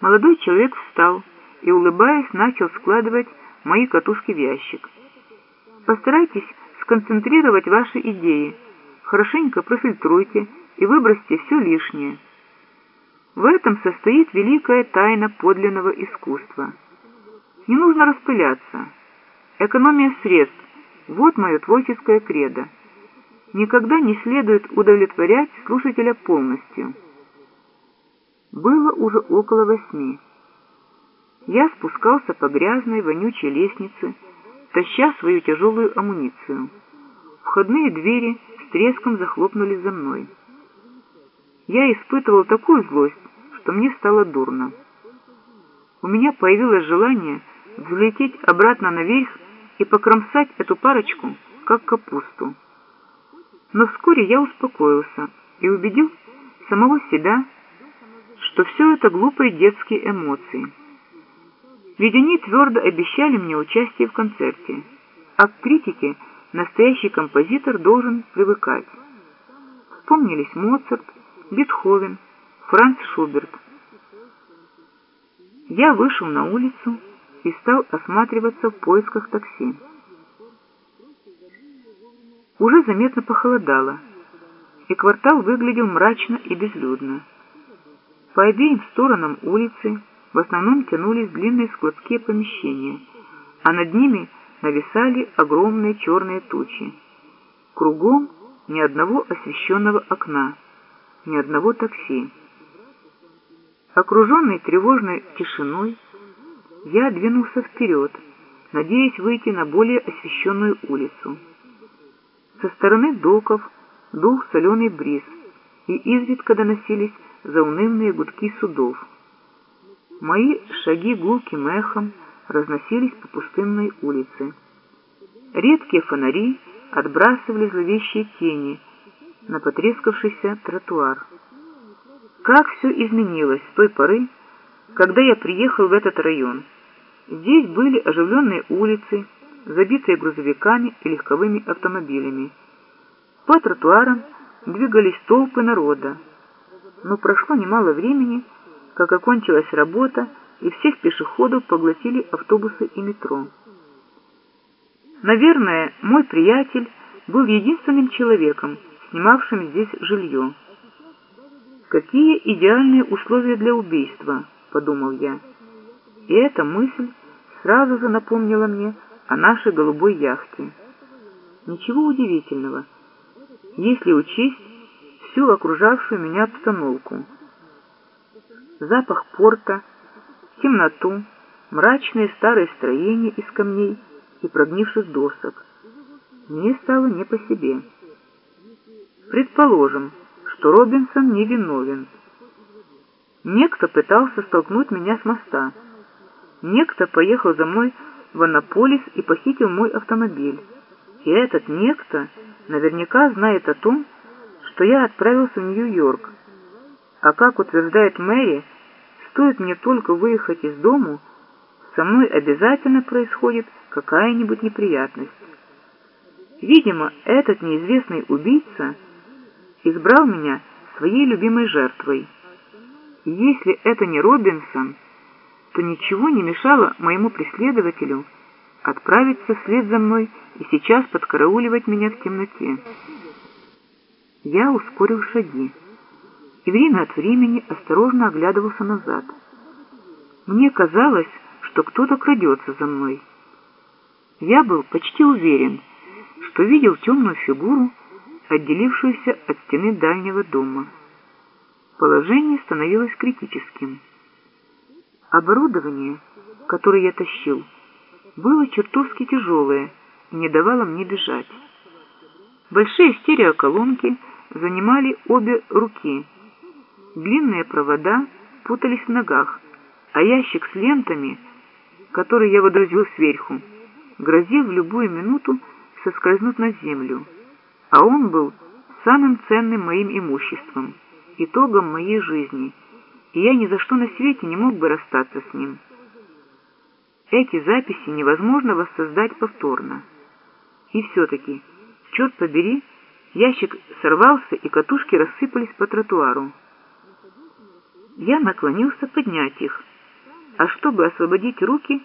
Молодой человек встал и, улыбаясь, начал складывать мои катушки в ящик. Постарайтесь сконцентрировать ваши идеи, хорошенько профильтруйте и выбросьте все лишнее. В этом состоит великая тайна подлинного искусства. Не нужно распыляться. Экономия средств – вот мое творческое кредо. Никогда не следует удовлетворять слушателя полностью. Было уже около восьми. Я спускался по грязной, вонючей лестнице, таща свою тяжелую амуницию. Входные двери с треском захлопнулись за мной. Я испытывал такую злость, что мне стало дурно. У меня появилось желание взлететь обратно наверх и покромсать эту парочку, как капусту. Но вскоре я успокоился и убедил самого себя, что все это глупые детские эмоции. Ведь они твердо обещали мне участие в концерте, а к критике настоящий композитор должен привыкать. Вспомнились Моцарт, Бетховен, Франц Шуберт. Я вышел на улицу и стал осматриваться в поисках такси. Уже заметно похолодало, и квартал выглядел мрачно и безлюдно. По обеим сторонам улицы в основном тянулись длинные складские помещения, а над ними нависали огромные черные тучи. Кругом ни одного освещенного окна, ни одного такси. Окруженный тревожной тишиной, я двинулся вперед, надеясь выйти на более освещенную улицу. Со стороны доков дул соленый бриз, и изредка доносились заунывные гудки судов. Мои шаги гулким эхом разносились по пустынной улице. Редкие фонари отбрасывали зловещие тени на потрескавшийся тротуар. Как все изменилось с той поры, когда я приехал в этот район. Здесь были оживленные улицы, забитые грузовиками и легковыми автомобилями. По тротуарам двигались толпы народа. Но прошло немало времени, как окончилась работа, и всех пешеходов поглотили автобусы и метро. Наверное, мой приятель был единственным человеком, снимавшим здесь жилье. «Какие идеальные условия для убийства», — подумал я. И эта мысль сразу же напомнила мне о нашей голубой яхте. Ничего удивительного, если учесть всю окружавшую меня обстановку. Запах порта, темноту, мрачные старые строения из камней и прогнивших досок. Мне стало не по себе. Предположим, что Робинсон невиновен. Некто пытался столкнуть меня с моста. Некто поехал за мной в Анаполис и похитил мой автомобиль. И этот некто наверняка знает о том, что я отправился в Нью-Йорк. А как утверждает Мэри, стоит мне только выехать из дому, со мной обязательно происходит какая-нибудь неприятность. Видимо, этот неизвестный убийца избрал меня своей любимой жертвой. И если это не Робинсон, то ничего не мешало моему преследователю отправиться вслед за мной и сейчас подкарауливать меня в темноте. Я ускорил шаги и время от времени осторожно оглядывался назад. Мне казалось, что кто-то крадется за мной. Я был почти уверен, что видел темную фигуру, отделившуюся от стены дальнего дома. Положение становилось критическим. Оборудование, которое я тащил, было чертовски тяжелое и не давало мне бежать. Большие стереоколонки занимали обе руки. Длинные провода путались в ногах, а ящик с лентами, который я водрузил сверху, грозил в любую минуту соскользнуть на землю. А он был самым ценным моим имуществом, итогом моей жизни — и я ни за что на свете не мог бы расстаться с ним. Эти записи невозможно воссоздать повторно. И все-таки, черт побери, ящик сорвался, и катушки рассыпались по тротуару. Я наклонился поднять их, а чтобы освободить руки,